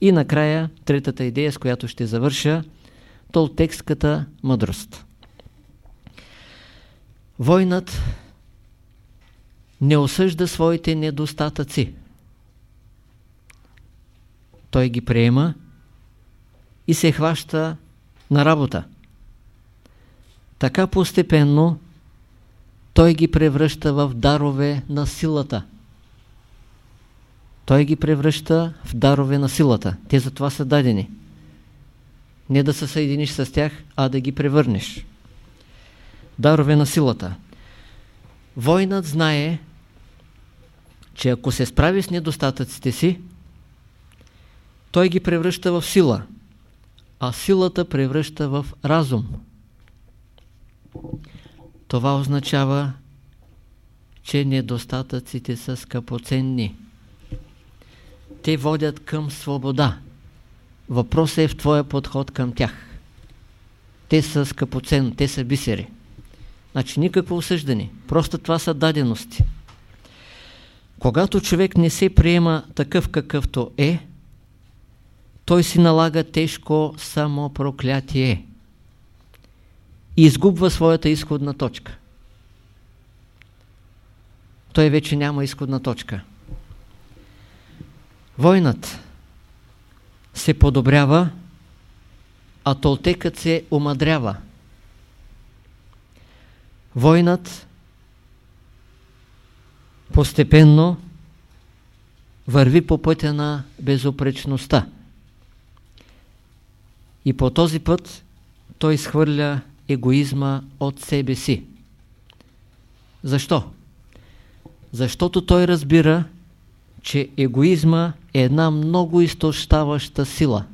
И накрая, третата идея, с която ще завърша, толтекската мъдрост. Войнат не осъжда своите недостатъци. Той ги приема и се хваща на работа. Така постепенно той ги превръща в дарове на силата. Той ги превръща в дарове на силата. Те за това са дадени. Не да се съединиш с тях, а да ги превърнеш. Дарове на силата. Войнат знае, че ако се справи с недостатъците си, той ги превръща в сила, а силата превръща в разум. Това означава, че недостатъците са скъпоценни. Те водят към свобода. Въпросът е в твоя подход към тях. Те са скъпоценни, те са бисери. Значи никакво осъждане. Просто това са дадености. Когато човек не се приема такъв какъвто е, той си налага тежко самопроклятие и изгубва своята изходна точка. Той вече няма изходна точка. Войнат се подобрява, а толтекът се омадрява. Войнат постепенно върви по пътя на безопречността. И по този път той изхвърля егоизма от себе си. Защо? Защото той разбира, че егоизма е една много изтощаваща сила.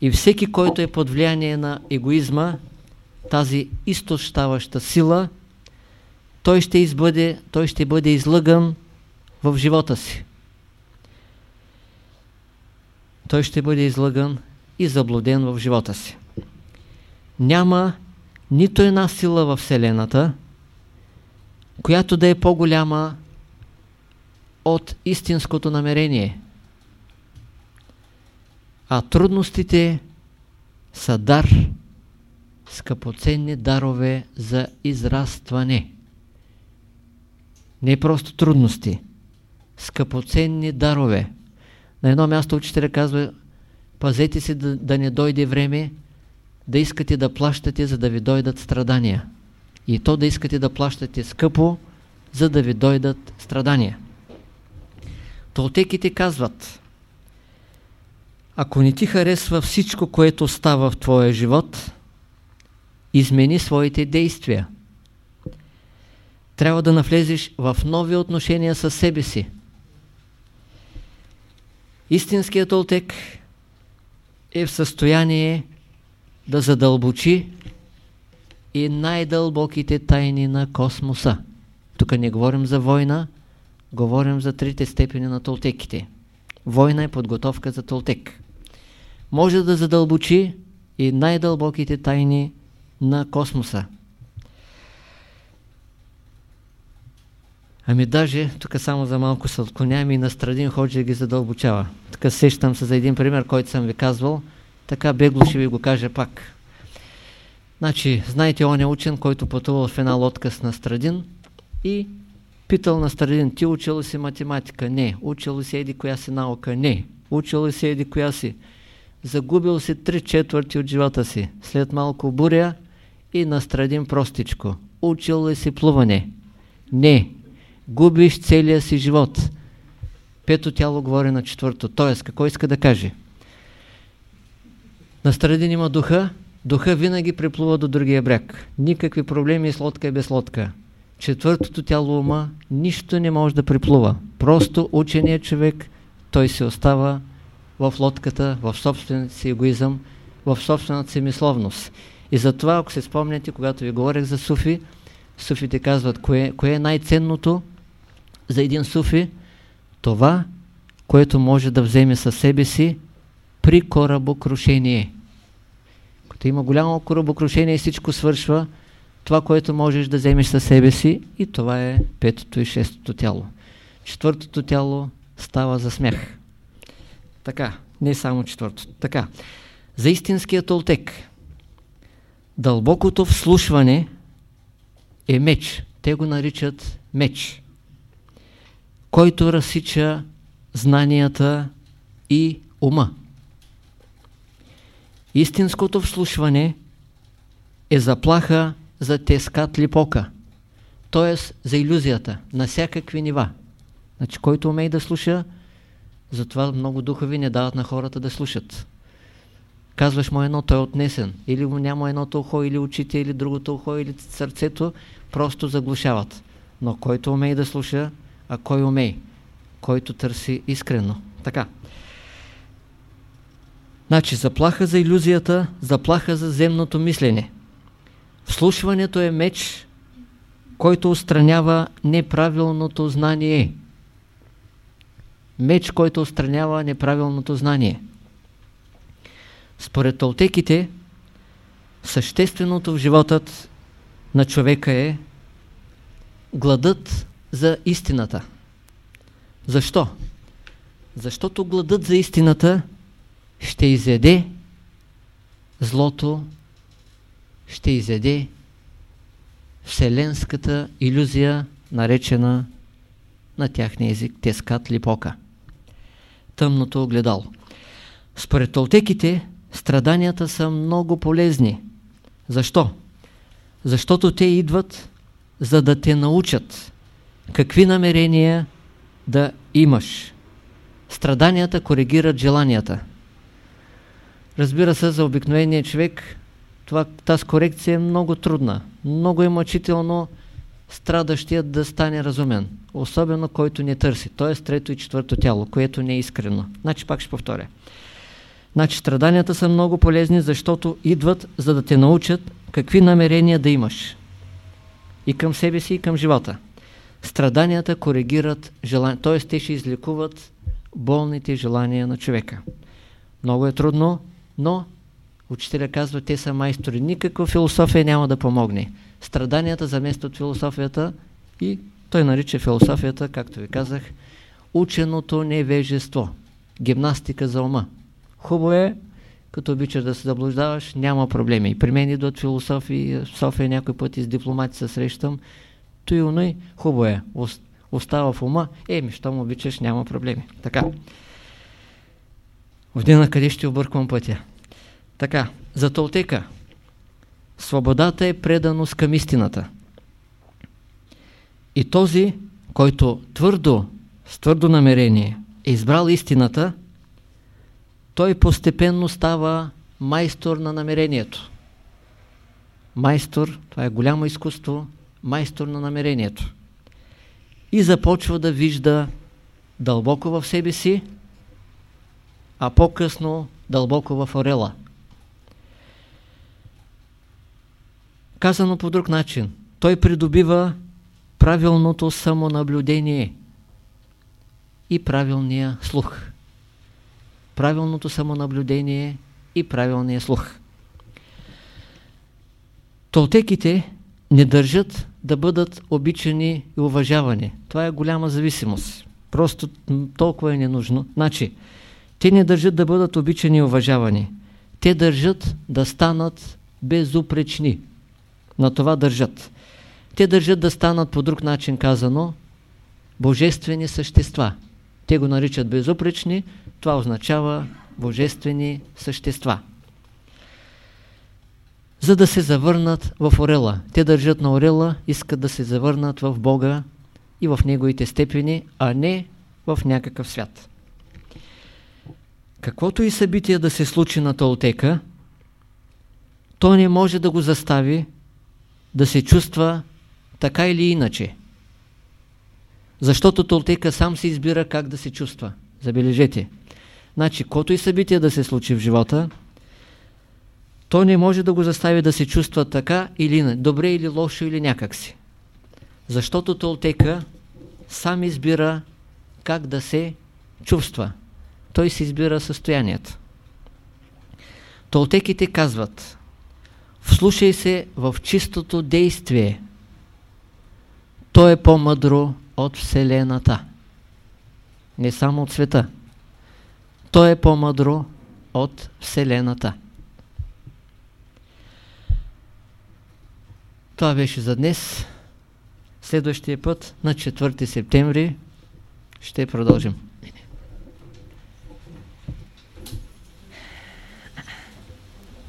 И всеки, който е под влияние на егоизма, тази изтощаваща сила, той ще, избъде, той ще бъде излъган в живота си. Той ще бъде излъган и заблуден в живота си. Няма нито една сила в Вселената, която да е по-голяма от истинското намерение. А трудностите са дар, скъпоценни дарове за израстване. Не просто трудности, скъпоценни дарове. На едно място учителя казва, пазете се да, да не дойде време да искате да плащате, за да ви дойдат страдания. И то да искате да плащате скъпо, за да ви дойдат страдания. Толтеките казват, ако не ти харесва всичко, което става в твоя живот, измени своите действия. Трябва да навлезеш в нови отношения с себе си. Истинският толтек е в състояние да задълбочи и най-дълбоките тайни на космоса. Тук не говорим за война, говорим за трите степени на толтеките. Война е подготовка за толтек. Може да задълбочи и най-дълбоките тайни на космоса. Ами даже, тук само за малко се отклонявам и на Страдин Ходжи да ги задълбочава. Така сещам се за един пример, който съм ви казвал. Така бегло ще ви го кажа пак. Значи, знаете, он е учен, който пътувал в една лодка с Настрадин и питал Настрадин, ти учил си математика? Не. Учил си еди коя си наука? Не. Учил си еди коя си? Загубил си три четвърти от живота си. След малко буря и Настрадин простичко. Учил ли си плуване? Не. Губиш целия си живот. Пето тяло говори на четвърто. Тоест, какво иска да каже? Настрадин има духа, духа винаги приплува до другия бряг. Никакви проблеми с лодка и без лодка. Четвъртото тяло ума нищо не може да приплува. Просто ученият човек, той се остава в лодката, в собствената си егоизъм, в собствената си мисловност. И затова, ако се спомняте, когато ви говорех за суфи, суфите казват, кое, кое е най-ценното за един суфи? Това, което може да вземе със себе си при корабокрушение. Като има голямо корабокрушение и всичко свършва, това, което можеш да вземеш със себе си и това е петото и шестото тяло. Четвъртото тяло става за смях. Така, не само четвърто. Така, за истинския толтек. Дълбокото вслушване е меч. Те го наричат меч, който разсича знанията и ума. Истинското вслушване е заплаха за тескат липока, т.е. за иллюзията на всякакви нива. Значи, който умее да слуша, затова много духови не дават на хората да слушат. Казваш му едно, той е отнесен. Или му няма едното ухо, или очите, или другото ухо, или сърцето, просто заглушават. Но който умее да слуша, а кой умее? Който търси искрено. Така. Значи, заплаха за иллюзията, заплаха за земното мислене. Вслушването е меч, който устранява неправилното знание. Меч, който устранява неправилното знание. Според толтеките, същественото в животът на човека е гладът за истината. Защо? Защото гладът за истината ще изяде злото, ще изяде вселенската иллюзия, наречена на тяхния език Тескат Липока. Тъмното огледало. Според толтеките, страданията са много полезни. Защо? Защото те идват за да те научат какви намерения да имаш. Страданията коригират желанията. Разбира се, за обикновения човек това, тази корекция е много трудна. Много е мъчително страдащият да стане разумен. Особено който не търси. Т.е. трето и четвърто тяло, което не е искрено. Значи пак ще повторя. Значи страданията са много полезни, защото идват за да те научат какви намерения да имаш. И към себе си, и към живота. Страданията коригират желания, т.е. те ще излекуват болните желания на човека. Много е трудно, но учителя казва, те са майстори. Никаква философия няма да помогне. Страданията заместват философията и той нарича философията, както ви казах, ученото невежество. Гимнастика за ума. Хубаво е, като обичаш да се заблуждаваш, няма проблеми. И при мен идват философии, в София някой път с дипломати се срещам. То и хубаво е, остава в ума, е, ми, щом обичаш, няма проблеми. Така. Вдена къде ще обърквам пътя. Така, за Толтека. Свободата е преданост към истината. И този, който твърдо, с твърдо намерение е избрал истината, той постепенно става майстор на намерението. Майстор, това е голямо изкуство, майстор на намерението. И започва да вижда дълбоко в себе си, а по-късно дълбоко в орела. Казано по друг начин, той придобива правилното самонаблюдение и правилния слух. Правилното самонаблюдение и правилния слух. Толтеките не държат да бъдат обичани и уважавани. Това е голяма зависимост. Просто толкова е ненужно. Значи, те не държат да бъдат обичани и уважавани. Те държат да станат безупречни. На това държат. Те държат да станат по друг начин казано божествени същества. Те го наричат безупречни, това означава божествени същества. За да се завърнат в орела. Те държат на орела, искат да се завърнат в Бога и в Неговите степени, а не в някакъв свят. Каквото и събитие да се случи на Толтека, то не може да го застави да се чувства така или иначе. Защото Толтека сам се избира как да се чувства. Забележете. Значи, кото и събитие да се случи в живота, то не може да го застави да се чувства така или иначе, добре или лошо или някакси. Защото Толтека сам избира как да се чувства. Той се избира състоянието. Толтеките казват, Вслушай се в чистото действие. То е по-мъдро от Вселената. Не само от света. то е по-мъдро от Вселената. Това беше за днес. Следващия път, на 4 септември, ще продължим.